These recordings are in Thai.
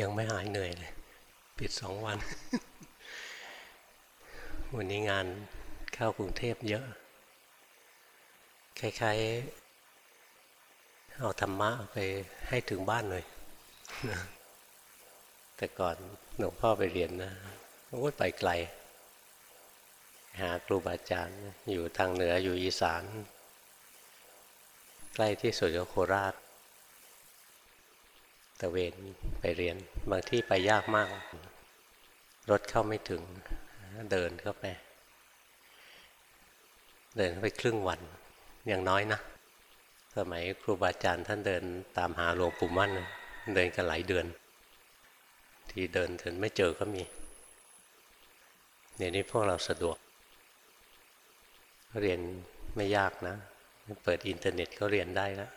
ยังไม่หายเหนื่อยเลย ปิดสองวัน วันนี้งานเข้ากรุงเทพเยอะ คล้ายๆ เอาธรรมะไปให้ถึงบ้านเลย แต่ก่อนหลวงพ่อไปเรียนนะโอ้ไปไกล หาครูบาอาจารย์อยู่ทางเหนืออยู่อีสาน ใกล้ที่สุดก็โคราช ตะเวนไปเรียน บางที่ไปยากมาก รถเข้าไม่ถึง เดินเข้าไป เดินไปครึ่งวัน อย่างน้อยนะ สมัยครูบาอาจารย์ท่านเดินตามหาหลวงปู่มั่น เดินกันหลายเดือน ที่เดินจนไม่เจอก็มีเดี๋ยวนี้พวกเราสะดวก เรียนไม่ยากนะ เปิดอินเทอร์เน็ตก็เรียนได้แล้ว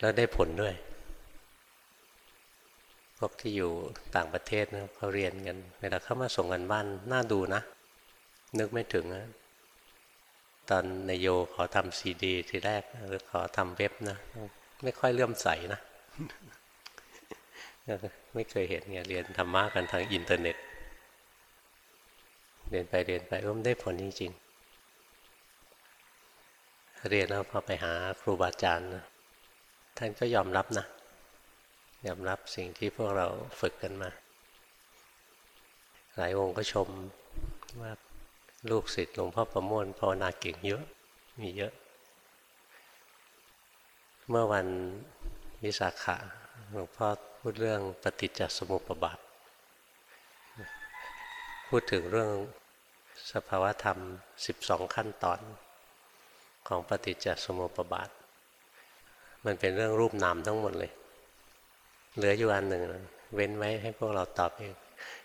แล้วได้ผลด้วย พวกที่อยู่ต่างประเทศนะเขาเรียนกันเวลาเข้ามาส่งการบ้านน่าดูนะ นึกไม่ถึงนะตอนนายโยขอทำซีดีทีแรกหรือขอทำเว็บนะไม่ค่อยเลื่อมใสนะ ไม่เคยเห็นไงเรียนธรรมะกันทางอินเทอร์เน็ต เรียนไปเรียนไปก็ได้ผลจริงๆ เรียนแล้วพอไปหาครูบาอาจารย์นะท่านก็ยอมรับนะ ยอมรับสิ่งที่พวกเราฝึกกันมา หลายองค์ก็ชมว่าลูกศิษย์หลวงพ่อประมวลภาวนาเก่งเยอะ มีเยอะ เมื่อวันวิสาขะหลวงพ่อพูดเรื่องปฏิจจสมุปบาท พูดถึงเรื่องสภาวธรรม 12 ขั้นตอนของปฏิจจสมุปบาท มันเป็นเรื่องรูปนามทั้งหมดเลย เหลืออยู่อันหนึ่งเว้นไว้ให้พวกเราตอบเอง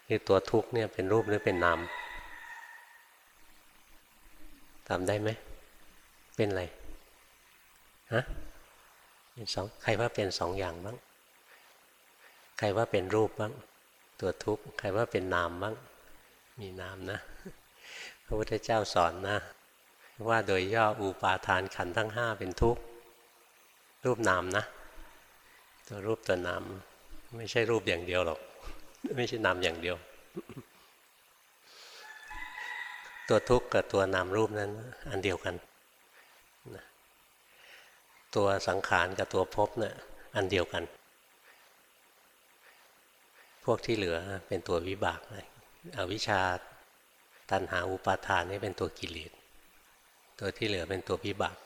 คือตัวทุกเนี่ยเป็นรูปหรือเป็นนามตอบได้ไหม เป็นอะไรฮะเป็นสองใครว่าเป็นสองอย่างบ้าง ใครว่าเป็นรูปบ้าง ตัวทุกข์ใครว่าเป็นนามบ้าง มีนามนะ พระพุทธเจ้าสอนนะ ว่าโดยย่ออุปาทานขันทั้งห้าเป็นทุกข์รูปนามนะ ตัวรูปตัวนาม ไม่ใช่รูปอย่างเดียวหรอก ไม่ใช่นามอย่างเดียว ตัวทุกข์กับตัวนามรูปนั้น อันเดียวกัน ตัวสังขารกับตัวภพเนี่ยอันเดียวกัน พวกที่เหลือเป็นตัววิบากเลยอวิชชาตัณหาอุปาทานนี่เป็นตัวกิเลสตัวที่เหลือเป็นตัววิบาก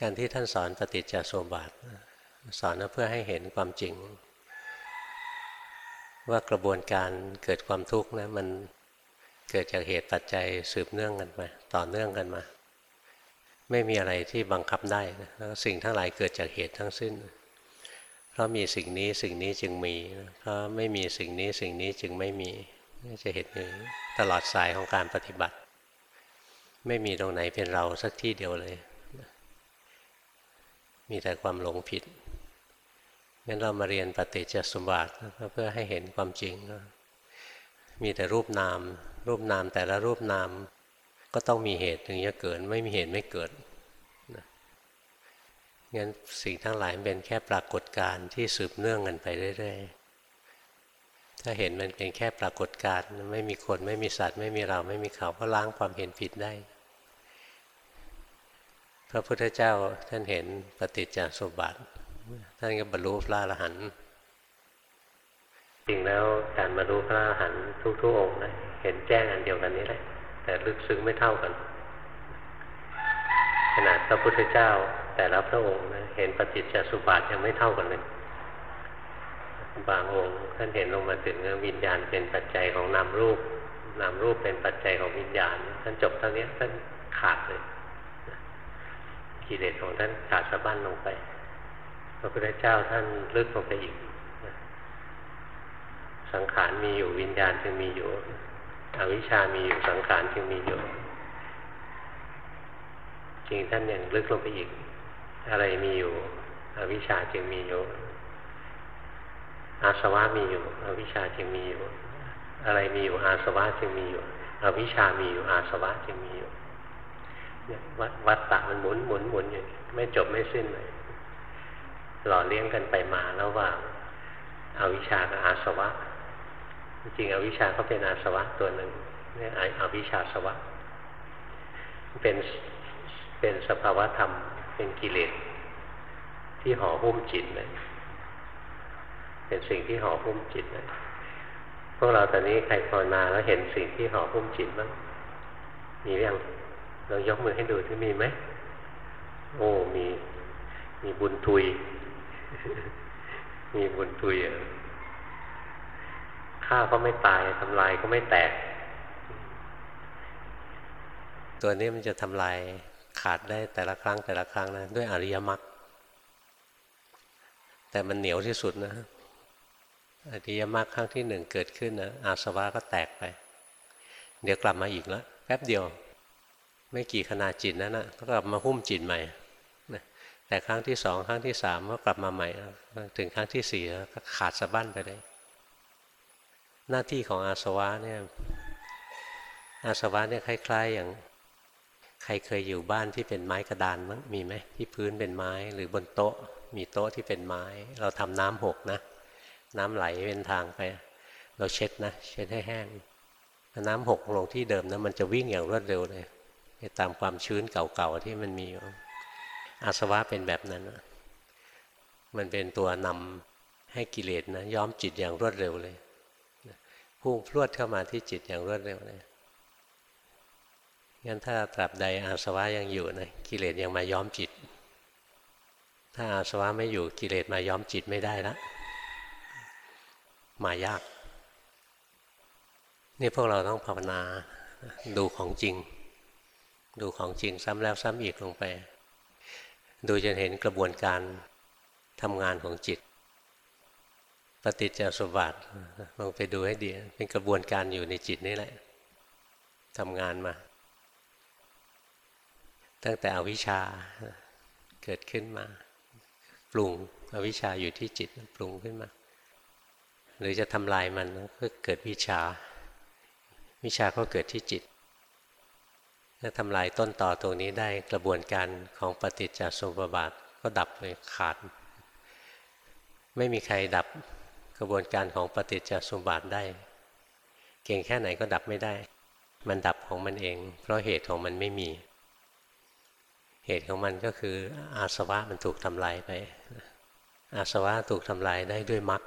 การที่ท่านสอนปฏิจจสมบัติสอนเพื่อให้เห็นความจริง ว่ากระบวนการเกิดความทุกข์นะมันเกิดจากเหตุปัจจัยสืบเนื่องกันมาต่อเนื่องกันมา ไม่มีอะไรที่บังคับได้นะแล้วสิ่งทั้งหลายเกิดจากเหตุทั้งสิ้น เพราะมีสิ่งนี้สิ่งนี้จึงมีเพราะไม่มีสิ่งนี้สิ่งนี้จึงไม่มีจะเห็นอยตลอดสายของการปฏิบัติ ไม่มีตรงไหนเป็นเราสักที่เดียวเลย มีแต่ความหลงผิดงั้นเรามาเรียนปฏิจจสมบัติเพื่อให้เห็นความจริง มีแต่รูปนาม รูปนามแต่ละรูปนาม ก็ต้องมีเหตุถึงจะเกิด ไม่มีเหตุไม่เกิดงั้นสิ่งทั้งหลายเป็นแค่ปรากฏการณ์ที่สืบเนื่องกันไปเรื่อยๆ ถ้าเห็นมันเป็นแค่ปรากฏการณ์ไม่มีคนไม่มีสัตว์ ไม่มีเราไม่มีเขาก็ล้างความเห็นผิดได้ ระพุทธเจ้าท่านเห็นปฏิจจสมบัติ ท่านก็บรรลุพระอรหันต์จริงแล้วการบรรลุพระอรหันต์ทุกๆองค์นะเห็นแจ้งอันเดียวกันนี้แหละ แต่ลึกซึ้งไม่เท่ากัน ขนาดพระพุทธเจ้าแต่ละพระองค์นะเห็นปฏิจจสมบัติยังไม่เท่ากันเลยบางองค์ท่านเห็นลงมาถึงวิญญาณเป็นปัจจัยของนามรูปนามรูปเป็นปัจจัยของวิญญาณ ท่านจบเท่านี้ท่านขาดเลย กิเลสของท่านขาดสะบั้นลงไปพระพุทธเจ้าท่านลึกลงไปอีก สังขารมีอยู่วิญญาณจึงมีอยู่อวิชามีอยู่สังขารจึงมีอยู่ จริงท่านยังลึกลงไปอีก อะไรมีอยู่ อวิชาจึงมีอยู่อาสวะมีอยู่ อวิชาจึงมีอยู่ อะไรมีอยู่อาสวะจึงมีอยู่ อวิชามีอยู่อาสวะจึงมีอยู่ วัดวัดตะมันหมุนหมุนหมุนอยู่ไม่จบไม่สิ้นเลยหล่อเลี้ยงกันไปมาระหว่างอาวิชากับอาสวะ จริงอวิชาก็เป็นอาสวะตัวหนึ่งนี่อวิชาสวะ เป็นเป็นสภาวะธรรม เป็นกิเลสที่ห่อหุ้มจิตเลยเป็นสิ่งที่ห่อหุ้มจิตเลยพวกเราตอนนี้ใครภาวนาแล้วเห็นสิ่งที่ห่อหุ้มจิตบ้างมีหรือยัง เรายกมือให้ดูที่มีไหม โอ้ มี มีบุญทุย มีบุญทุยฆ่าก็ไม่ตายทำลายก็ไม่แตก ตัวนี้มันจะทำลายขาดได้แต่ละครั้งแต่ละครั้งนะด้วยอริยมรรคแต่มันเหนียวที่สุดนะอริยมรรคครั้งที่หนึ่งเกิดขึ้นนะอาสวะก็แตกไป เดี๋ยวกลับมาอีกแล้วแป๊บเดียว ไม่กี่ขนาดจิตนั้นนะก็กลับมาหุ้มจิตใหม่แต่ครั้งที่สองครั้งที่สามก็กลับมาใหม่ถึงครั้งที่สี่ก็ขาดสะบั้นไปเลยหน้าที่ของอาสวะเนี่ยอาสวะเนี่ยคล้าย ๆ อย่างใครเคยอยู่บ้านที่เป็นไม้กระดานมั้งมีไหมที่พื้นเป็นไม้หรือบนโต๊ะ มีโต๊ะที่เป็นไม้ เราทำน้ำหกนะ น้ำไหลเป็นทางไป เราเช็ดนะ เช็ดให้แห้งน้ำหกลงที่เดิมนะมันจะวิ่งอย่างรวดเร็วเลย ตามความชื้นเก่าๆที่มันมีอยู่อาสวะเป็นแบบนั้น มันเป็นตัวนำให้กิเลสนะย้อมจิตอย่างรวดเร็วเลยพุ่งพรวดเข้ามาที่จิตอย่างรวดเร็วเลยงั้นถ้าตราบใดอาสวะยังอยู่นะกิเลสยังมาย้อมจิต ถ้าอาสวะไม่อยู่กิเลสมาย้อมจิตไม่ได้ละมายาก นี่พวกเราต้องภาวนาดูของจริง ดูของจริงซ้ำแล้วซ้ำอีกลงไป ดูจนเห็นกระบวนการทำงานของจิต ปฏิจจสมบัติลองไปดูให้ดี เป็นกระบวนการอยู่ในจิตนี่แหละทำงานมา ตั้งแต่อวิชชาเกิดขึ้นมา ปรุงอวิชชาอยู่ที่จิตปรุงขึ้นมา หรือจะทำลายมันก็เกิดวิชา วิชาก็เกิดที่จิต ถ้าทำลายต้นต่อตรงนี้ได้กระบวนการของปฏิจจสมุปบาทก็ดับเลยขาด ไม่มีใครดับกระบวนการของปฏิจจสมุปบาทได้ เก่งแค่ไหนก็ดับไม่ได้ มันดับของมันเอง เพราะเหตุของมันไม่มี เหตุของมันก็คืออาสวะมันถูกทำลายไป อาสวะถูกทำลายได้ด้วยมรรค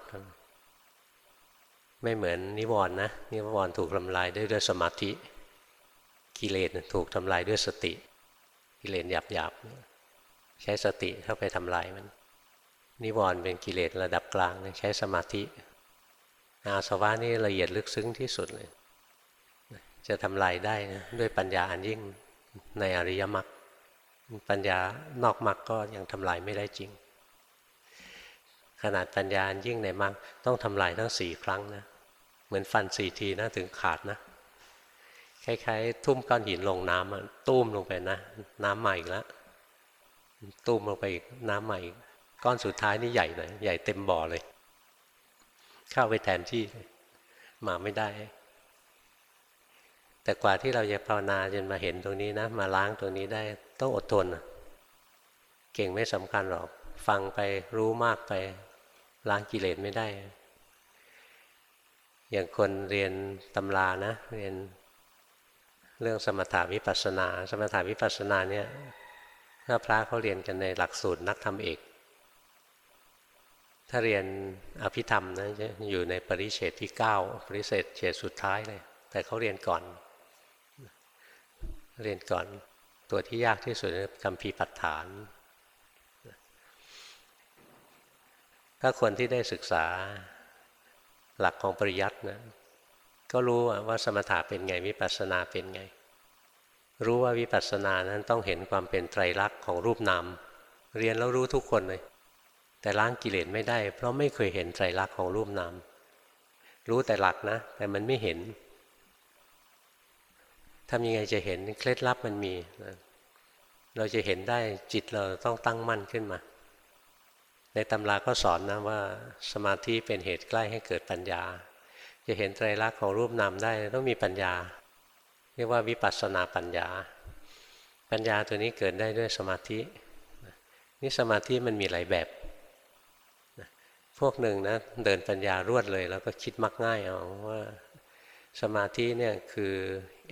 ไม่เหมือนนิวรณ์นะนิวรณ์ถูกทำลายได้ด้วยสมาธิ กิเลสถูกทำลายด้วยสติ กิเลสหยาบหยาบใช้สติเข้าไปทำลายมัน นิวรณ์เป็นกิเลสระดับกลางใช้สมาธิ อาสวะนี่ละเอียดลึกซึ้งที่สุดเลย จะทำลายได้นะด้วยปัญญาอันยิ่งในอริยมรรคปัญญานอกมรรคก็ยังทำลายไม่ได้จริง ขนาดปัญญายิ่งในมรรคต้องทำลายทั้งสี่ครั้งนะ เหมือนฟันสี่ทีนะถึงขาดนะ คล้ายๆ ทุ่มก้อนหินลงน้ำตุ้มลงไปนะน้ำใหม่อีกแล้วตุ้มลงไปอีกน้ำใหม่ก้อนสุดท้ายนี่ใหญ่หน่อยใหญ่เต็มบ่อเลย เข้าไปแทนที่มาไม่ได้ แต่กว่าที่เราจะภาวนาจนมาเห็นตรงนี้นะ มาล้างตรงนี้ได้ต้องอดทนเก่งไม่สำคัญหรอก ฟังไปรู้มากไปล้างกิเลสไม่ได้ อย่างคนเรียนตำรานะ เรียน เรื่องสมถาวิปัสสนา สมถาวิปัสสนาเนี่ยถ้าพระเขาเรียนกันในหลักสูตรนักธรรมเอก ถ้าเรียนอภิธรรมนะจะอยู่ในปริเฉตที่ 9 ปริเฉตเฉตสุดท้ายเลย แต่เขาเรียนก่อน เรียนก่อนตัวที่ยากที่สุดคือคำพีปัฏฐาน ถ้าคนที่ได้ศึกษาหลักของปริยัตินะ ก็รู้ว่าสมถะเป็นไงวิปัสสนาเป็นไง รู้ว่าวิปัสสนานั้นต้องเห็นความเป็นไตรลักษณ์ของรูปนามเรียนแล้วรู้ทุกคนเลย แต่ล้างกิเลสไม่ได้ เพราะไม่เคยเห็นไตรลักษณ์ของรูปนามรู้แต่หลักนะ แต่มันไม่เห็นทำยังไงจะเห็นเคล็ดลับมันมีนะเราจะเห็นได้จิตเราต้องตั้งมั่นขึ้นมา ในตำราก็สอนนะว่าสมาธิเป็นเหตุใกล้ให้เกิดปัญญา จะเห็นไตรลักษณ์ของรูปนามได้ต้องมีปัญญา เรียกว่าวิปัสสนาปัญญา ปัญญาตัวนี้เกิดได้ด้วยสมาธินี่สมาธิมันมีหลายแบบพวกหนึ่งนะเดินปัญญารวดเลย แล้วก็คิดมักง่ายเอาว่าสมาธิเนี่ยคือ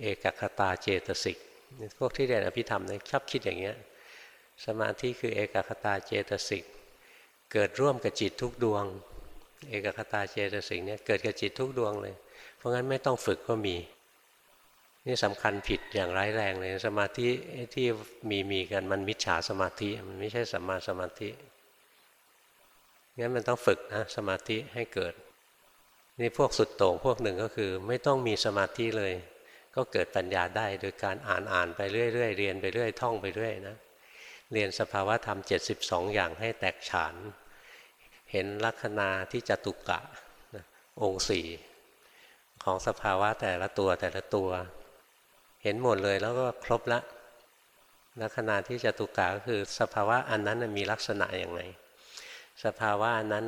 เอกคตาเจตสิกพวกที่เรียนอภิธรรมเนี่ยชอบคิดอย่างเงี้ยสมาธิคือเอกคตาเจตสิกเกิดร่วมกับจิตทุกดวง เอกคตาเจตสิกเนี่ยเกิดกับจิตทุกดวงเลย เพราะงั้นไม่ต้องฝึกก็มี นี่สำคัญผิดอย่างร้ายแรงเลย สมาธิที่มีมีกันมันมิจฉาสมาธิมันไม่ใช่สัมมาสมาธิงั้นมันต้องฝึกนะสมาธิให้เกิด นี่พวกสุดโต่งพวกหนึ่งก็คือ ไม่ต้องมีสมาธิเลย ก็เกิดปัญญาได้โดยการอ่านอ่านไปเรื่อยๆเรียนไปเรื่อยท่องไปเรื่อยนะเรียนสภาวะธรรม 72 อย่างให้แตกฉาน เห็นลักษณะที่จตุกะองค์สี่ของสภาวะแต่ละตัวแต่ละตัว เห็นหมดเลยแล้วก็ครบละลักษณะที่จตุกะก็คือสภาวะอันนั้นมีลักษณะอย่างไรสภาวะนั้น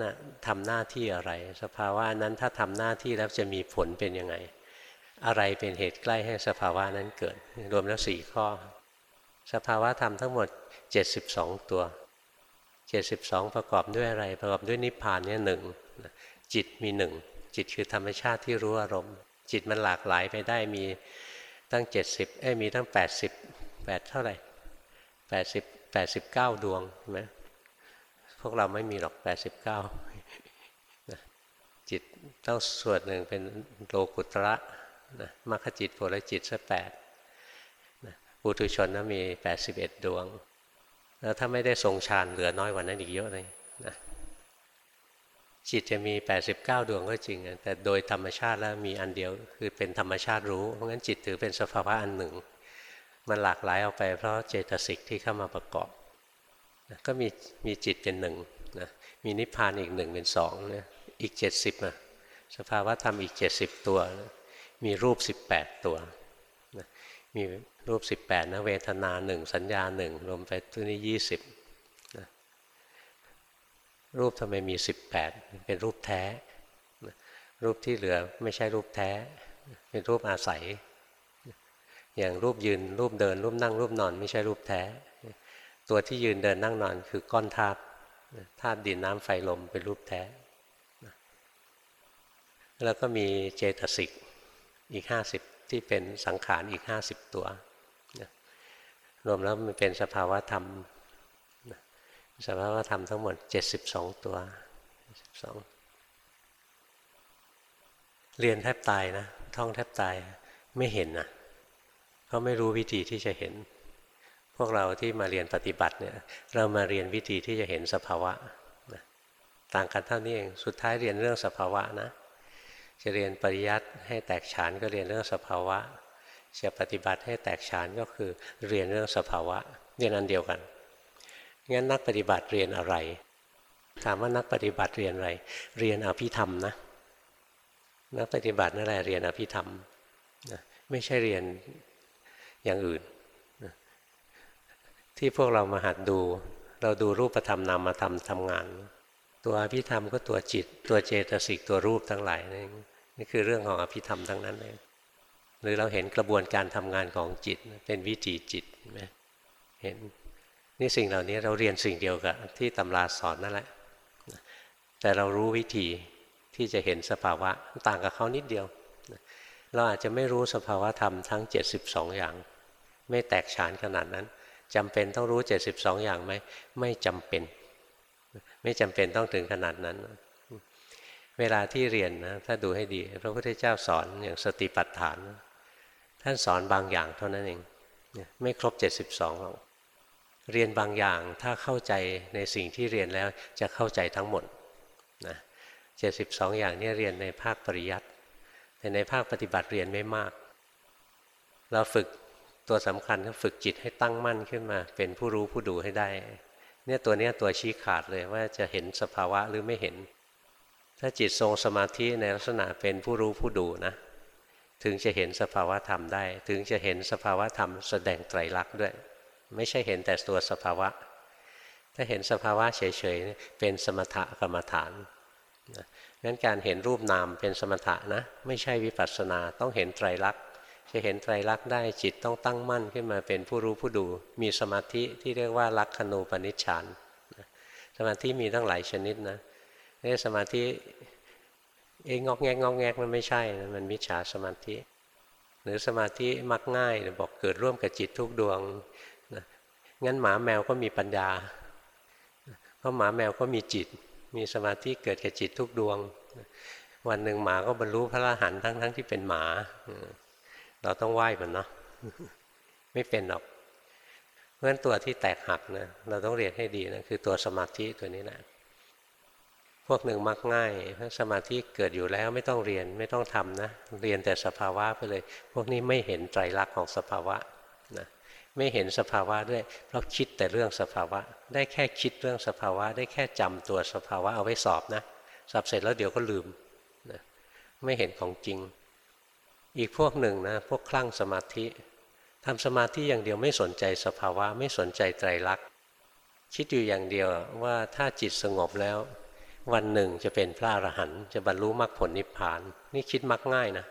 ทำหน้าที่อะไร สภาวะนั้นถ้าทำหน้าที่แล้วจะมีผลเป็นยังไง อะไรเป็นเหตุใกล้ให้สภาวะนั้นเกิด รวมแล้วสี่ข้อ สภาวะธรรมทั้งหมด 72 ตัว 72ประกอบด้วยอะไร ประกอบด้วยนิพพานเนี่ยหนึ่งจิตมีหนึ่งจิตคือธรรมชาติที่รู้อารมณ์ จิตมันหลากหลายไปได้มีตั้ง 70เอ้มีตั้ง 80 8 เท่าไหร่80 89 ดวงใช่ไหมพวกเราไม่มีหรอก 89นะจิตต้องส่วนหนึ่งเป็นโลกุตระนะมรรคจิตผลจิตสักแปดปุถุชนนะมี 81 ดวง แล้วถ้าไม่ได้ทรงฌานเหลือน้อยกว่านั้นอีกเยอะเลยนะจิตจะมี 89 ดวงก็จริง แต่โดยธรรมชาติแล้วมีอันเดียวคือเป็นธรรมชาติรู้ เพราะงั้นจิตถือเป็นสภาวะอันหนึ่ง มันหลากหลายออกไป เพราะเจตสิกที่เข้ามาประกอบนะก็มีมีจิตเป็นหนึ่งนะมีนิพพานอีกหนึ่งเป็นสองนะอีกเจ็ดสิบนะสภาวะธรรมอีกเจ็ดสิบตัวนะมีรูปสิบแปดตัว มีรูปสิบแปดนะเวทนาหนึ่งสัญญาหนึ่งรวมไปตัวนี้ยี่สิบนะรูปทำไมมีสิบแปดเป็นรูปแท้นะรูปที่เหลือไม่ใช่รูปแท้ เป็นรูปอาศัย อย่างรูปยืนรูปเดิน รูปนั่งรูปนอน ไม่ใช่รูปแท้ ตัวที่ยืนเดินนั่งนอนคือก้อนธาตุธาตุดินน้ำไฟลมเป็นรูปแท้ แล้วก็มีเจตสิกอีกห้าสิบ ที่เป็นสังขารอีกห้าสิบตัวรวมแล้วมันเป็นสภาวะธรรมสภาวะธรรมทั้งหมดเจ็ดสิบสองตัวสองเรียนแทบตายนะ ท่องแทบตายไม่เห็นนะเขาไม่รู้วิธีที่จะเห็น พวกเราที่มาเรียนปฏิบัติเนี่ยเรามาเรียนวิธีที่จะเห็นสภาวะนะต่างกันเท่านี้เองสุดท้ายเรียนเรื่องสภาวะนะ จะเรียนปริยัติให้แตกฉานก็เรียนเรื่องสภาวะ จะปฏิบัติให้แตกฉานก็คือเรียนเรื่องสภาวะเรียนอันเดียวกัน งั้นนักปฏิบัติเรียนอะไร ถามว่านักปฏิบัติเรียนอะไร เรียนอภิธรรมนะ นักปฏิบัตินั่นแหละเรียนอภิธรรมนะไม่ใช่เรียนอย่างอื่นที่พวกเรามาหัดดู เราดูรูปธรรมนามธรรมทำงาน ตัวอภิธรรมก็ตัวจิต ตัวเจตสิกตัวรูปทั้งหลายนี่นี่คือเรื่องของอภิธรรมทั้งนั้นเลยหรือเราเห็นกระบวนการทำงานของจิตเป็นวิถีจิตเห็นไหมเห็นนี่สิ่งเหล่านี้เราเรียนสิ่งเดียวกับที่ตำราสอนนั่นแหละ แต่เรารู้วิธีที่จะเห็นสภาวะต่างกับเขานิดเดียว เราอาจจะไม่รู้สภาวะธรรมทั้ง 72 อย่าง ไม่แตกฉานขนาดนั้นจำเป็นต้องรู้ 72 อย่างไหมไม่จำเป็น ไม่จำเป็นต้องถึงขนาดนั้น เวลาที่เรียนนะถ้าดูให้ดี พระพุทธเจ้าสอนอย่างสติปัฏฐานท่านสอนบางอย่างเท่านั้นเองไม่ครบ 72หรอกเรียนบางอย่างถ้าเข้าใจในสิ่งที่เรียนแล้วจะเข้าใจทั้งหมดนะ72 อย่างนี้เรียนในภาคปริยัติแต่ในภาคปฏิบัติเรียนไม่มาก เราฝึกตัวสำคัญก็ฝึกจิตให้ตั้งมั่นขึ้นมา เป็นผู้รู้ผู้ดูให้ได้ เนี่ยตัวนี้ตัวชี้ขาดเลยว่าจะเห็นสภาวะหรือไม่เห็น ถ้าจิตทรงสมาธิในลักษณะเป็นผู้รู้ผู้ดูนะ ถึงจะเห็นสภาวะธรรมได้ ถึงจะเห็นสภาวะธรรมแสดงไตรลักษณ์ด้วย ไม่ใช่เห็นแต่ตัวสภาวะ ถ้าเห็นสภาวะเฉยๆเป็นสมถกรรมฐานงั้นการเห็นรูปนามเป็นสมถะนะ ไม่ใช่วิปัสสนาต้องเห็นไตรลักษณ์ จะเห็นไตรลักษณ์ได้จิตต้องตั้งมั่นขึ้นมาเป็นผู้รู้ผู้ดู มีสมาธิที่เรียกว่าลักขณูปนิชฌานสมาธิมีตั้งหลายชนิดนะนี่สมาธิเองงอกแงกงอกแงกมันไม่ใช่นะมันมิจฉาสมาธิ หรือสมาธิมักง่ายบอกเกิดร่วมกับจิตทุกดวงนะงั้นหมาแมวก็มีปัญญา เพราะหมาแมวก็มีจิต มีสมาธิเกิดกับจิตทุกดวง วันหนึ่งหมาก็บรรลุพระอรหันต์ทั้งทั้งที่เป็นหมา เราต้องไหว้มันเนาะไม่เป็นหรอกเพราะฉะนั้นตัวที่แตกหักนะเราต้องเรียนให้ดีนะคือตัวสมาธิตัวนี้แหละพวกหนึ่งมักง่ายถ้าสมาธิเกิดอยู่แล้วไม่ต้องเรียนไม่ต้องทำนะเรียนแต่สภาวะไปเลย พวกนี้ไม่เห็นไตรลักษณ์ของสภาวะนะไม่เห็นสภาวะด้วยเพราะคิดแต่เรื่องสภาวะ ได้แค่คิดเรื่องสภาวะ ได้แค่จำตัวสภาวะเอาไว้สอบนะสอบเสร็จแล้วเดี๋ยวก็ลืมนะไม่เห็นของจริง อีกพวกหนึ่งนะพวกคลั่งสมาธิทำสมาธิอย่างเดียวไม่สนใจสภาวะไม่สนใจไตรลักษณ์คิดอยู่อย่างเดียวว่าถ้าจิตสงบแล้ว วันหนึ่งจะเป็นพระอรหันต์จะบรรลุมรรคผลนิพพาน นี่คิดมักง่ายนะ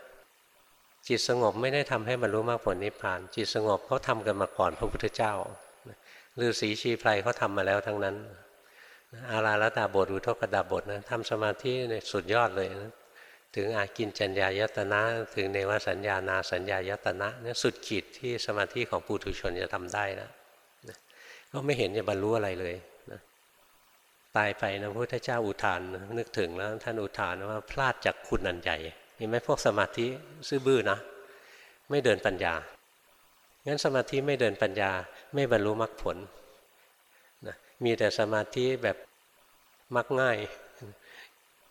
จิตสงบไม่ได้ทำให้บรรลุมรรคผลนิพพาน จิตสงบเขาทากันมาก่อนพระพุทธเจ้าฤาษีชีไพรเขาทามาแล้วทั้งนั้นอาราลตาบทอุทกดาบทนะทำสมาธิในสุดยอดเลยนะ ถึงอากินจัญญายตนะ ถึงเนวสัญญานาสัญญายตนะนี่สุดขีดที่สมาธิของปุถุชนจะทำได้นะก็ไม่เห็นจะบรรลุอะไรเลยตายไปนะพระพุทธเจ้าอุทานนึกถึงแล้วท่านอุทานว่าพลาดจากคุณอันใหญ่เห็นไหมพวกสมาธิซื่อบื้อนะ ไม่เดินปัญญางั้นสมาธิไม่เดินปัญญาไม่บรรลุมรรคผลนะมีแต่สมาธิแบบมักง่าย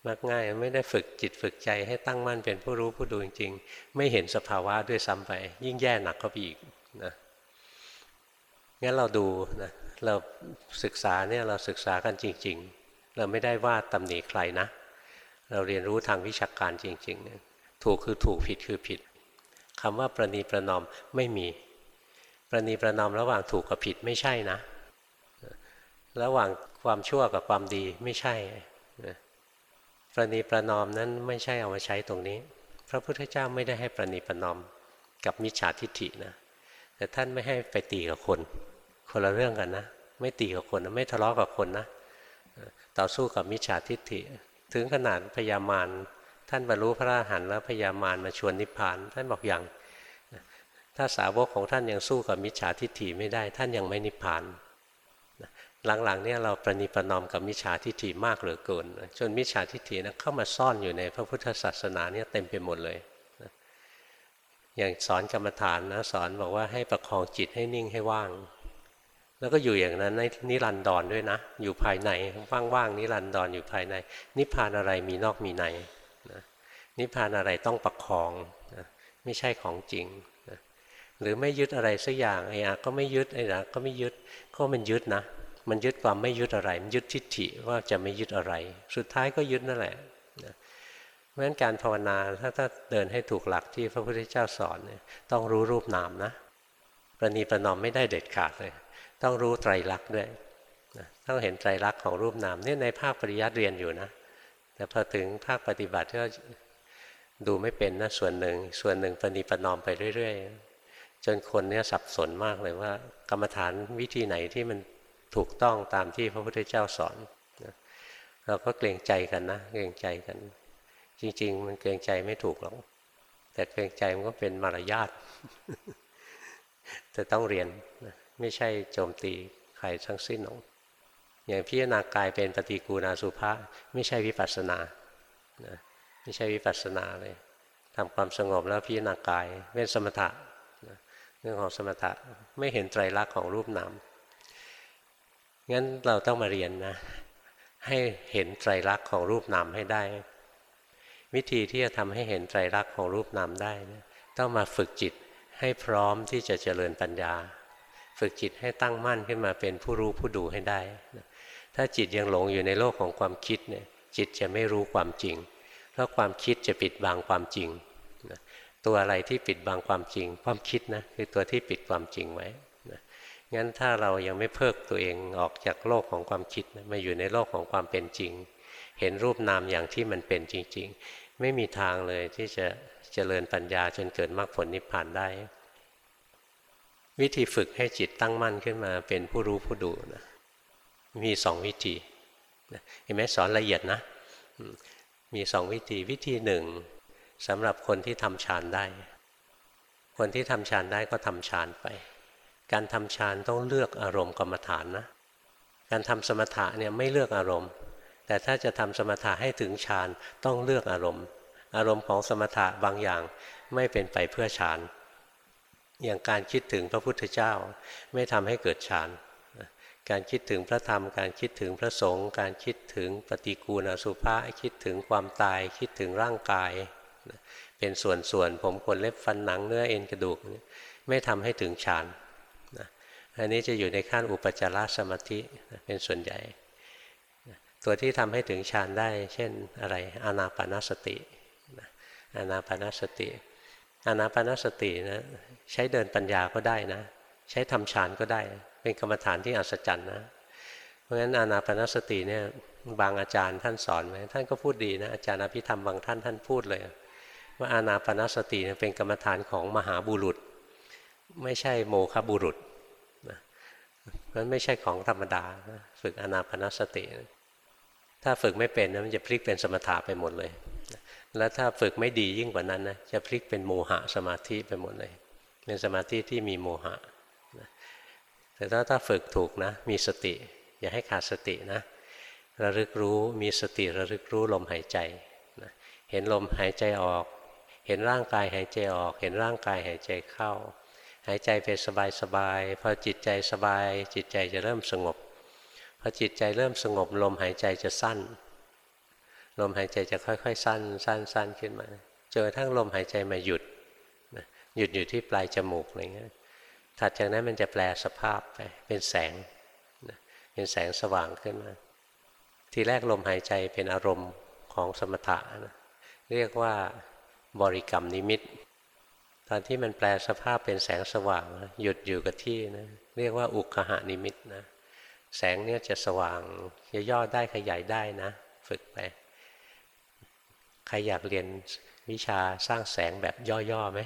มักง่ายไม่ได้ฝึกจิตฝึกใจให้ตั้งมั่นเป็นผู้รู้ผู้ดูจริงๆ ไม่เห็นสภาวะด้วยซ้ำไป ยิ่งแย่หนักเข้าไปอีกนะงั้นเราดูนะเราศึกษาเนี่ยเราศึกษากันจริง ๆ เราไม่ได้ว่าตำหนิใครนะ เราเรียนรู้ทางวิชาการจริงๆ ถูกคือถูกผิดคือผิดคำว่าประนีประนอมไม่มี ประนีประนอมระหว่างถูกกับผิดไม่ใช่นะ ระหว่างความชั่วกับความดีไม่ใช่ ประนีประนอมนั้นไม่ใช่เอามาใช้ตรงนี้ พระพุทธเจ้าไม่ได้ให้ประนีประนอมกับมิจฉาทิฏฐินะ แต่ท่านไม่ให้ไปตีกับคน คนละเรื่องกันนะ ไม่ตีกับคนนะไม่ทะเลาะกับคนนะ ต่อสู้กับมิจฉาทิฏฐิ ถึงขนาดพยามารท่านบรรลุพระอรหันต์แล้วพยามารมาชวนนิพพาน ท่านบอกอย่างถ้าสาวกของท่านยังสู้กับมิจฉาทิฏฐิไม่ได้ ท่านยังไม่นิพพาน หลังๆเนี่ยเราประนีประนอมกับมิจฉาทิฏฐิมากเหลือเกินจนมิจฉาทิฏฐินะเข้ามาซ่อนอยู่ในพระพุทธศาสนาเนี่ยเต็มไปหมดเลยอย่างสอนกรรมฐานนะสอนบอกว่าให้ประคองจิตให้นิ่งให้ว่าง แล้วก็อยู่อย่างนั้นในนิรันดรด้วยนะ อยู่ภายในว่างๆนิรันดรออยู่ภายใน นิพพานอะไรมีนอกมีในนะนิพพานอะไรต้องประคองนะไม่ใช่ของจริงหรือไม่ยึดอะไรสักอย่างไอ้อะก็ไม่ยึดไอ้อะก็ไม่ยึดก็มันยึดนะ มันยึดความไม่ยึดอะไร มันยึดทิฏฐิว่าจะไม่ยึดอะไร สุดท้ายก็ยึดนั่นแหละนะเพราะฉะนั้นการภาวนาถ้าถ้าเดินให้ถูกหลักที่พระพุทธเจ้าสอนเนี่ยต้องรู้รูปนามนะประนีประนอมไม่ได้เด็ดขาดเลย ต้องรู้ไตรลักษณ์ด้วยต้องเห็นไตรลักษณ์ของรูปนามนี่ในภาคปริยัติเรียนอยู่นะแต่พอถึงภาคปฏิบัติก็ดูไม่เป็นนะส่วนหนึ่ง ส่วนหนึ่งประณิประนอมไปเรื่อย ๆ จนคนเนี้ยสับสนมากเลยว่ากรรมฐานวิธีไหนที่มัน ถูกต้องตามที่พระพุทธเจ้าสอนเราก็เกรงใจกันนะ เกรงใจกัน จริง ๆ มันเกรงใจไม่ถูกหรอกแต่เกรงใจมันก็เป็นมารยาทจะต้องเรียนนะไม่ใช่โจมตีใครทั้งสิ้นหรอกอย่างพิจารณากายเป็นปฏิกูณาสุภาไม่ใช่วิปัสสนานะไม่ใช่วิปัสสนาเลยทำความสงบแล้วพิจารณากายเป็นสมถะนะเรื่องของสมถะไม่เห็นไตรลักษณ์ของรูปนาม งั้นเราต้องมาเรียนนะ ให้เห็นไตรลักษณ์ของรูปนามให้ได้ วิธีที่จะทำให้เห็นไตรลักษณ์ของรูปนามได้นะต้องมาฝึกจิตให้พร้อมที่จะเจริญปัญญา ฝึกจิตให้ตั้งมั่นขึ้นมาเป็นผู้รู้ผู้ดูให้ได้ ถ้าจิตยังหลงอยู่ในโลกของความคิดเนี่ยจิตจะไม่รู้ความจริง เพราะความคิดจะปิดบังความจริง ตัวอะไรที่ปิดบังความจริง ความคิดนะคือตัวที่ปิดความจริงไว้ งั้นถ้าเรายังไม่เพิกตัวเองออกจากโลกของความคิดมาอยู่ในโลกของความเป็นจริง เห็นรูปนามอย่างที่มันเป็นจริง ๆ ไม่มีทางเลยที่จะเจริญปัญญาจนเกิดมรรคผลนิพพานได้ วิธีฝึกให้จิตตั้งมั่นขึ้นมาเป็นผู้รู้ผู้ดูนะมีสองวิธีเห็นไหมสอนละเอียดนะ มีสองวิธีวิธีหนึ่งสำหรับคนที่ทำฌานได้ คนที่ทำฌานได้ก็ทำฌานไป การทำฌานต้องเลือกอารมณ์กรรมฐานนะ การทำสมถะเนี่ยไม่เลือกอารมณ์ แต่ถ้าจะทำสมถะให้ถึงฌานต้องเลือกอารมณ์ อารมณ์ของสมถะบางอย่างไม่เป็นไปเพื่อฌาน อย่างการคิดถึงพระพุทธเจ้า ไม่ทำให้เกิดฌานการคิดถึงพระธรรม การคิดถึงพระสงฆ์การคิดถึงปฏิกูลอสุภะคิดถึงความตาย คิดถึงร่างกาย เป็นส่วนๆผมขนเล็บฟันหนังเนื้อเอ็นกระดูก ไม่ทำให้ถึงฌาน อันนี้จะอยู่ในขั้นอุปจารสมาธิเป็นส่วนใหญ่ ตัวที่ทำให้ถึงฌานได้ เช่นอะไรอานาปานสติอานาปานสติอานาปานสตินะใช้เดินปัญญาก็ได้นะ ใช้ทำฌานก็ได้ เป็นกรรมฐานที่อัศจรรย์นะเพราะฉะนั้นอานาปนสติเนี่ยบางอาจารย์ท่านสอนไหมท่านก็พูดดีนะอาจารย์อภิธรรมบางท่านท่านพูดเลย ว่าอานาปนสติเป็นกรรมฐานของมหาบุรุษ ไม่ใช่โมคบุรุษ มันไม่ใช่ของธรรมดา ฝึกอนาปนสติ ถ้าฝึกไม่เป็นมันจะพลิกเป็นสมถะไปหมดเลย แล้วถ้าฝึกไม่ดียิ่งกว่านั้นนะจะพลิกเป็นโมหะสมาธิไปหมดเลย เป็นสมาธิที่มีโมหะ แต่ถ้าถ้าฝึกถูกนะ มีสติ อย่าให้ขาดสตินะระลึกรู้มีสติระลึกรู้ลมหายใจนะเห็นลมหายใจออก เห็นร่างกายหายใจออก เห็นร่างกายหายใจเข้า หายใจไปสบายสบายพอจิตใจสบาย จิตใจจะเริ่มสงบพอจิตใจเริ่มสงบลมหายใจจะสั้น ลมหายใจจะค่อยๆ สั้น สั้นสั้นขึ้นมาจนกระทั่งลมหายใจมาหยุดหยุดอยู่ที่ปลายจมูกอะไรเงี้ยถัดจากนั้นมันจะแปลสภาพไปเป็นแสงเป็นแสงสว่างขึ้นมา ทีแรกลมหายใจเป็นอารมณ์ของสมถะนะเรียกว่าบริกรรมนิมิต ตอนที่มันแปลสภาพเป็นแสงสว่างหยุดอยู่กับที่นะเรียกว่าอุกขะนิมิตนะแสงเนี่ยจะสว่างจะย่อได้ขยายได้นะ ฝึกไปใครอยากเรียนวิชาสร้างแสงแบบย่อๆไหม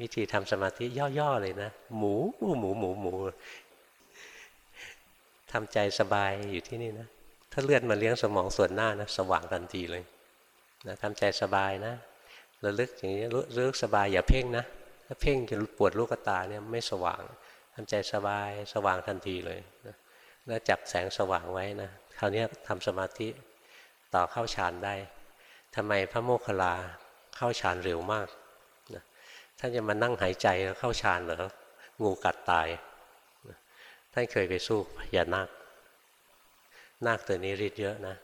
วิธีทำสมาธิย่อๆเลยนะหมูหมูหมูหมูหมูทำใจสบายอยู่ที่นี่นะถ้าเลือดมาเลี้ยงสมองส่วนหน้านะสว่างทันทีเลยนะทำใจสบายนะ ระลึกอย่างนี้รู้ลึกสบายอย่าเพ่งนะถ้าเพ่งจะปวดลูกตาเนี่ยไม่สว่างทำใจสบายสว่างทันทีเลยนะแล้วจับแสงสว่างไว้นะคราวนี้ทำสมาธิต่อเข้าฌานได้ทำไมพระโมคคัลลาเข้าฌานเร็วมากท่านจะมานั่งหายใจแล้วเข้าฌานเหรองูกัดตายท่านเคยไปสู้อย่านาคนาคตัวนี้ริดเยอะนะ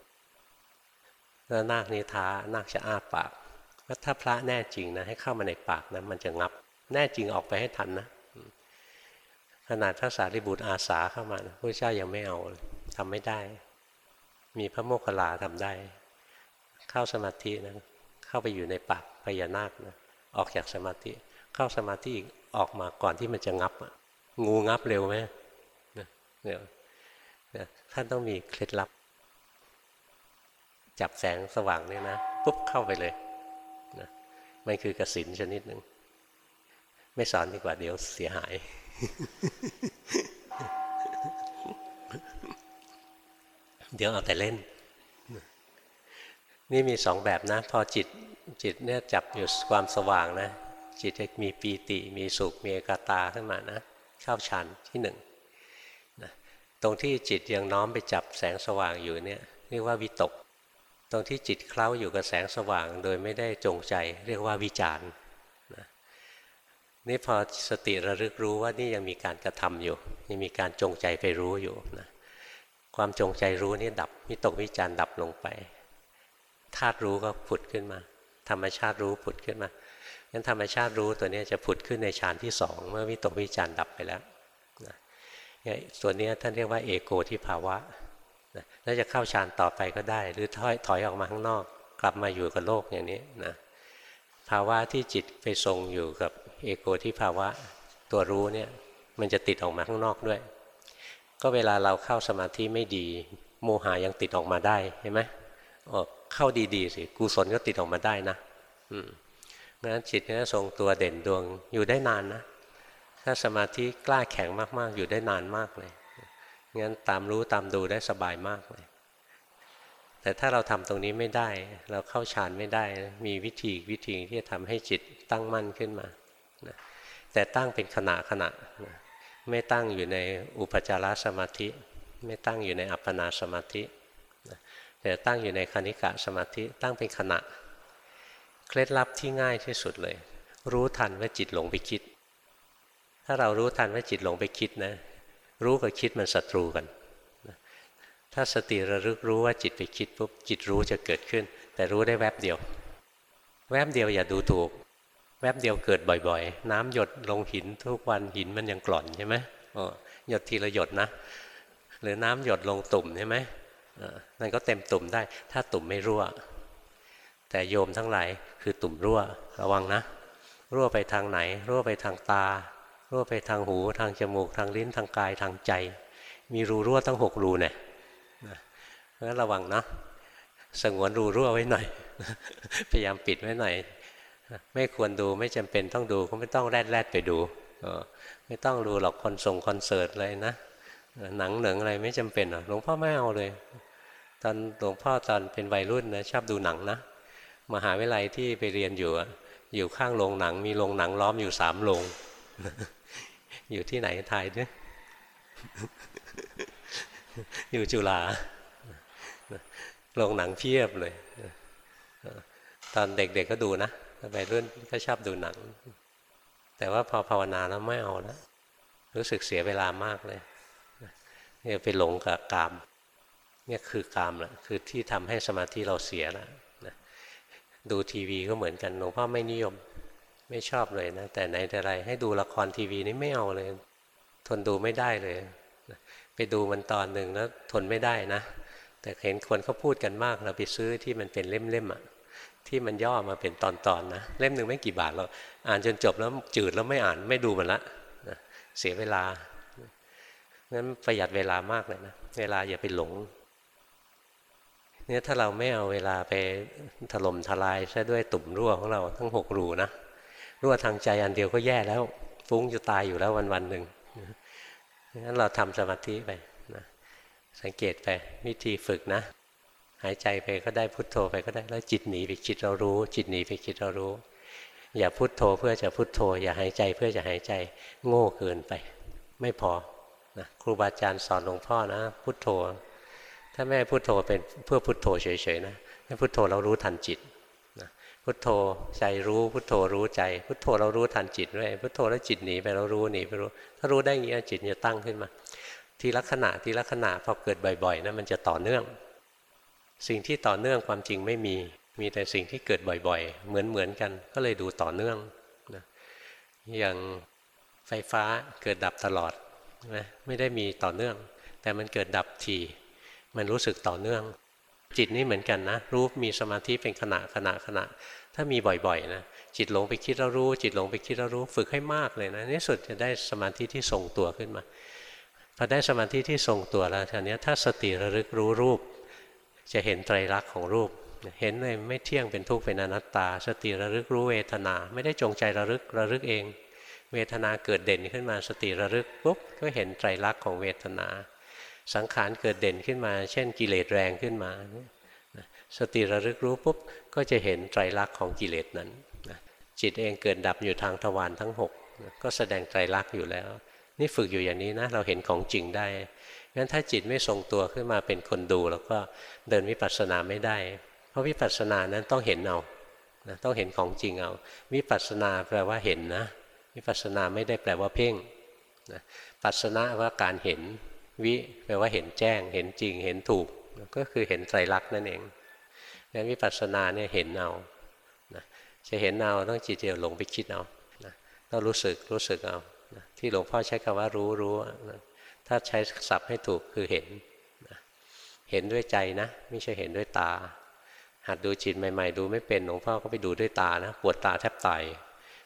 แล้วนาคนี้ท้านาคจะอ้าปาก ว่าถ้าพระแน่จริงนะให้เข้ามาในปากนะมันจะงับ แน่จริงออกไปให้ทันนะขนาดพระสารีบุตรอาสาเข้ามาพระเจ้ายังไม่เอาทำไม่ได้ มีพระโมคคัลลาทำได้ เข้าสมาธินะเข้าไปอยู่ในปากพญานาคนะออกจากสมาธิ เข้าสมาธิอีกออกมาก่อนที่มันจะงับงูงับเร็วไหมเนี่ยท่านต้องมีเคล็ดลับ จับแสงสว่างเนี่ยนะปุ๊บเข้าไปเลย มันคือกสินชนิดหนึ่ง ไม่สอนดีกว่าเดี๋ยวเสียหาย เดี๋ยวเอาแต่เล่น นี่มีสองแบบนะ พอจิตจิตเนี่ยจับอยู่ความสว่างนะ จิตจะมีปีติมีสุขมีเอกตาขึ้นมานะเข้าฌานที่หนึ่งนะตรงที่จิตยังน้อมไปจับแสงสว่างอยู่เนี่ยเรียกว่าวิตก ตรงที่จิตเคล้าอยู่กับแสงสว่าง โดยไม่ได้จงใจ เรียกว่าวิจารณ์นี่พอสติระลึกรู้ว่านี่ยังมีการกระทำอยู่ยังมีการจงใจไปรู้อยู่นะความจงใจรู้นี่ดับวิตกวิจารณ์ดับลงไปธาตุรู้ก็ผุดขึ้นมา ธรรมชาติรู้ผุดขึ้นมางั้นธรรมชาติรู้ตัวนี้จะผุดขึ้นในฌานที่สองเมื่อวิตกวิจารดับไปแล้วนะส่วนนี้ท่านเรียกว่าเอโกที่ภาวะ แล้วจะเข้าฌานต่อไปก็ได้ หรือถอยถอยออกมาข้างนอก กลับมาอยู่กับโลกอย่างนี้นะภาวะที่จิตไปทรงอยู่กับเอโกที่ภาวะตัวรู้เนี่ยมันจะติดออกมาข้างนอกด้วย ก็เวลาเราเข้าสมาธิไม่ดี โมหายังติดออกมาได้เห็นไหมเข้าดีๆสิกุศลก็ติดออกมาได้นะอืมนั้นจิตก็ทรงตัวเด่นดวงอยู่ได้นานนะถ้าสมาธิกล้าแข็งมากๆ อยู่ได้นานมากเลย งั้นตามรู้ตามดูได้สบายมากเลย แต่ถ้าเราทำตรงนี้ไม่ได้ เราเข้าฌานไม่ได้ มีวิธีวิธีที่จะทำให้จิตตั้งมั่นขึ้นมานะแต่ตั้งเป็นขณะขณะนะไม่ตั้งอยู่ในอุปจารสมาธิ ไม่ตั้งอยู่ในอัปปนาสมาธินะแต่ตั้งอยู่ในคณิกะสมาธิ ตั้งเป็นขณะ เคล็ดลับที่ง่ายที่สุดเลย รู้ทันว่าจิตหลงไปคิด ถ้าเรารู้ทันว่าจิตหลงไปคิดนะ รู้กับคิดมันศัตรูกัน ถ้าสติระลึกรู้ว่าจิตไปคิดปุ๊บจิตรู้จะเกิดขึ้น แต่รู้ได้แวบเดียว แวบเดียวอย่าดูถูก แวบเดียวเกิดบ่อยๆ น้ำหยดลงหินทุกวันหินมันยังกร่อนใช่ไหมหยดทีละหยดนะ หรือน้ำหยดลงตุ่มใช่ไหมนั่นก็เต็มตุ่มได้ ถ้าตุ่มไม่รั่ว แต่โยมทั้งหลายคือตุ่มรั่วระวังนะ รั่วไปทางไหน รั่วไปทางตา รั่วไปทางหูทางจมูกทางลิ้นทางกายทางใจ มีรูรั่วตั้งหกรูเนี่ยเพราะฉะนั้นระวังนะสงวนรูรั่วไว้หน่อย พยายามปิดไว้หน่อย ไม่ควรดูไม่จำเป็นต้องดูก็ไม่ต้องแรดแรดไปดูไม่ต้องดูหรอกคอนส่งคอนเสิร์ตเลยนะหนังหนังอะไรไม่จำเป็นหลวงพ่อไม่เอาเลย ตอนหลวงพ่อตอนเป็นวัยรุ่นนะชอบดูหนังนะมหาวิทยาลัยที่ไปเรียนอยู่อยู่ข้างโรงหนัง มีโรงหนังล้อมอยู่สามโรง อยู่ที่ไหนทายด้วยอยู่จุฬาโรงหนังเพียบเลย ตอนเด็กๆก็ดูนะไปรุ่นก็ชอบดูหนัง แต่ว่าพอภาวนาแล้วไม่เอาแล้วรู้สึกเสียเวลามากเลยเนี่ยไปหลงกับกาม เนี่ยคือกามแหละคือที่ทำให้สมาธิเราเสียแล้วนะดูทีวีก็เหมือนกันหลวงพ่อไม่นิยม ไม่ชอบเลยนะ แต่ไหนแต่ไรให้ดูละครทีวีนี่ไม่เอาเลย ทนดูไม่ได้เลย ไปดูมันตอนหนึ่งแล้วทนไม่ได้นะ แต่เห็นคนเขาพูดกันมากเราไปซื้อที่มันเป็นเล่มๆอะที่มันย่อมาเป็นตอนๆนนะเล่มหนึ่งไม่กี่บาทเราอ่านจนจบแล้วจืดแล้วไม่อ่านไม่ดูมันละนะเสียเวลางั้นประหยัดเวลามากเลยนะเวลาอย่าไปหลงเนี่ยถ้าเราไม่เอาเวลาไปถล่มทลายซะด้วยตุ่มรั่วของเราทั้งหกรูนะ รั่วทางใจอันเดียวก็แย่แล้ว ฟุ้งจะตายอยู่แล้ววันวันหนึ่งงั้นเราทำสมาธิไปนะสังเกตไปวิธีฝึกนะ หายใจไปก็ได้พุทโธไปก็ได้แล้วจิตหนีไปจิตเรารู้ จิตหนีไปจิตเรารู้ อย่าพุทโธเพื่อจะพุทโธ อย่าหายใจเพื่อจะหายใจโง่เกินไป ไม่พอนะครูบาอาจารย์สอนหลวงพ่อนะ พุทโธ ถ้าแม่พุทโธเป็นเพื่อพุทโธเฉยๆนะให้พุทโธเรารู้ทันจิต พุทโธใจรู้พุทโธรู้ใจ พุทโธเรารู้ทันจิตด้วยพุทโธแล้วจิตหนีไปเรารู้หนีไปรู้ ถ้ารู้ได้อย่างนี้จิตจะตั้งขึ้นมา ทีละขณะทีละขณะพอเกิดบ่อยๆนะมันจะต่อเนื่อง สิ่งที่ต่อเนื่องความจริงไม่มี มีแต่สิ่งที่เกิดบ่อยๆ เหมือนๆกันก็เลยดูต่อเนื่องนะอย่างไฟฟ้าเกิดดับตลอดนะไม่ได้มีต่อเนื่อง แต่มันเกิดดับทีมันรู้สึกต่อเนื่อง จิตนี่เหมือนกันนะ รู้มีสมาธิเป็นขณะขณะขณะ ถ้ามีบ่อยๆนะจิตหลงไปคิดแล้วรู้ จิตหลงไปคิดแล้วรู้ฝึกให้มากเลยนะในสุดจะได้สมาธิที่ทรงตัวขึ้นมาพอได้สมาธิที่ทรงตัวแล้วทีนี้ถ้าสติระลึกรู้รูป จะเห็นไตรลักษณ์ของรูป เห็นเลยไม่เที่ยงเป็นทุกข์เป็นอนัตตา สติระลึกรู้เวทนา ไม่ได้จงใจระลึกระลึกเอง เวทนาเกิดเด่นขึ้นมาสติระลึกปุ๊บก็เห็นไตรลักษณ์ของเวทนา สังขารเกิดเด่นขึ้นมา เช่นกิเลสแรงขึ้นมา สติระลึกรู้ปุ๊บก็จะเห็นไตรลักษณ์ของกิเลสนั้นจิตเองเกิดดับอยู่ทางทวารทั้ง 6 ก็แสดงไตรลักษณ์อยู่แล้ว นี่ฝึกอยู่อย่างนี้นะ เราเห็นของจริงได้งั้นถ้าจิตไม่ทรงตัวขึ้นมาเป็นคนดู แล้วก็เดินวิปัสสนาไม่ได้ เพราะวิปัสสนานั้นต้องเห็นเอาต้องเห็นของจริงเอาวิปัสสนาแปลว่าเห็นนะวิปัสสนาไม่ได้แปลว่าเพ่งนะปัสสนะว่าการเห็น วิแปลว่าเห็นแจ้ง เห็นจริง เห็นถูก ก็คือเห็นไตรลักษณ์นั่นเองงั้นวิปัสสนาเนี่ยเห็นเอานะจะเห็นเอาต้องจิตเดียวหลงไปคิดเอานะต้องรู้สึกรู้สึกเอานะที่หลวงพ่อใช้คำว่ารู้รู้นะถ้าใช้ศัพท์ให้ถูกคือเห็นนะเห็นด้วยใจนะ ไม่ใช่เห็นด้วยตา หัดดูจิตใหม่ ๆ ดูไม่เป็นหลวงพ่อก็ไปดูด้วยตานะปวดตาแทบตาย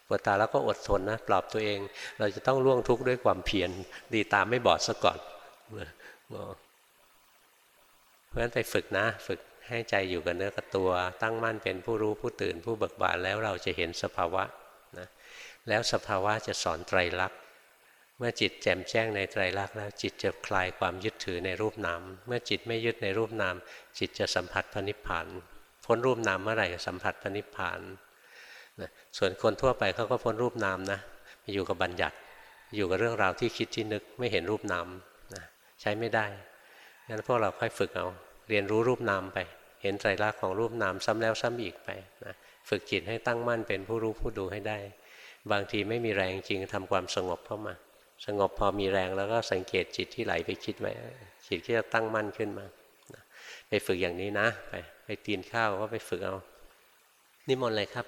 ปวดตาแล้วก็อดทนนะปลอบตัวเอง เราจะต้องล่วงทุกข์ด้วยความเพียรดีตาไม่บอดซะก่อน เพราะฉะนั้นไปฝึกนะ ฝึกให้ใจอยู่กับเนื้อกับตัว ตั้งมั่นเป็นผู้รู้ผู้ตื่นผู้เบิกบานแล้วเราจะเห็นสภาวะนะแล้วสภาวะจะสอนไตรลักษณ์เมื่อจิตแจ่มแจ้งในไตรลักษณ์แล้วจิตจะคลายความยึดถือในรูปนามเมื่อจิตไม่ยึดในรูปนามจิตจะสัมผัสพระนิพพานพ้นรูปนามเมื่อไหร่สัมผัสพระนิพพานนะส่วนคนทั่วไปเขาก็พ้นรูปนามนะไปอยู่กับบัญญัติ อยู่กับเรื่องราวที่คิดที่นึกไม่เห็นรูปนาม ใช้ไม่ได้งั้นพวกเราค่อยฝึกเอา เรียนรู้รูปนามไป เห็นไตรลักษณ์ของรูปนามซ้ำแล้วซ้ำอีกไปนะฝึกจิตให้ตั้งมั่นเป็นผู้รู้ผู้ดูให้ได้ บางทีไม่มีแรงจริงทำความสงบเข้ามา สงบพอมีแรงแล้วก็สังเกตจิตที่ไหลไปคิดไว้จิตที่จะตั้งมั่นขึ้นมาไปฝึกอย่างนี้นะ ไปไปตีนข้าวก็ไปฝึกเอา นิมนต์เลยครับ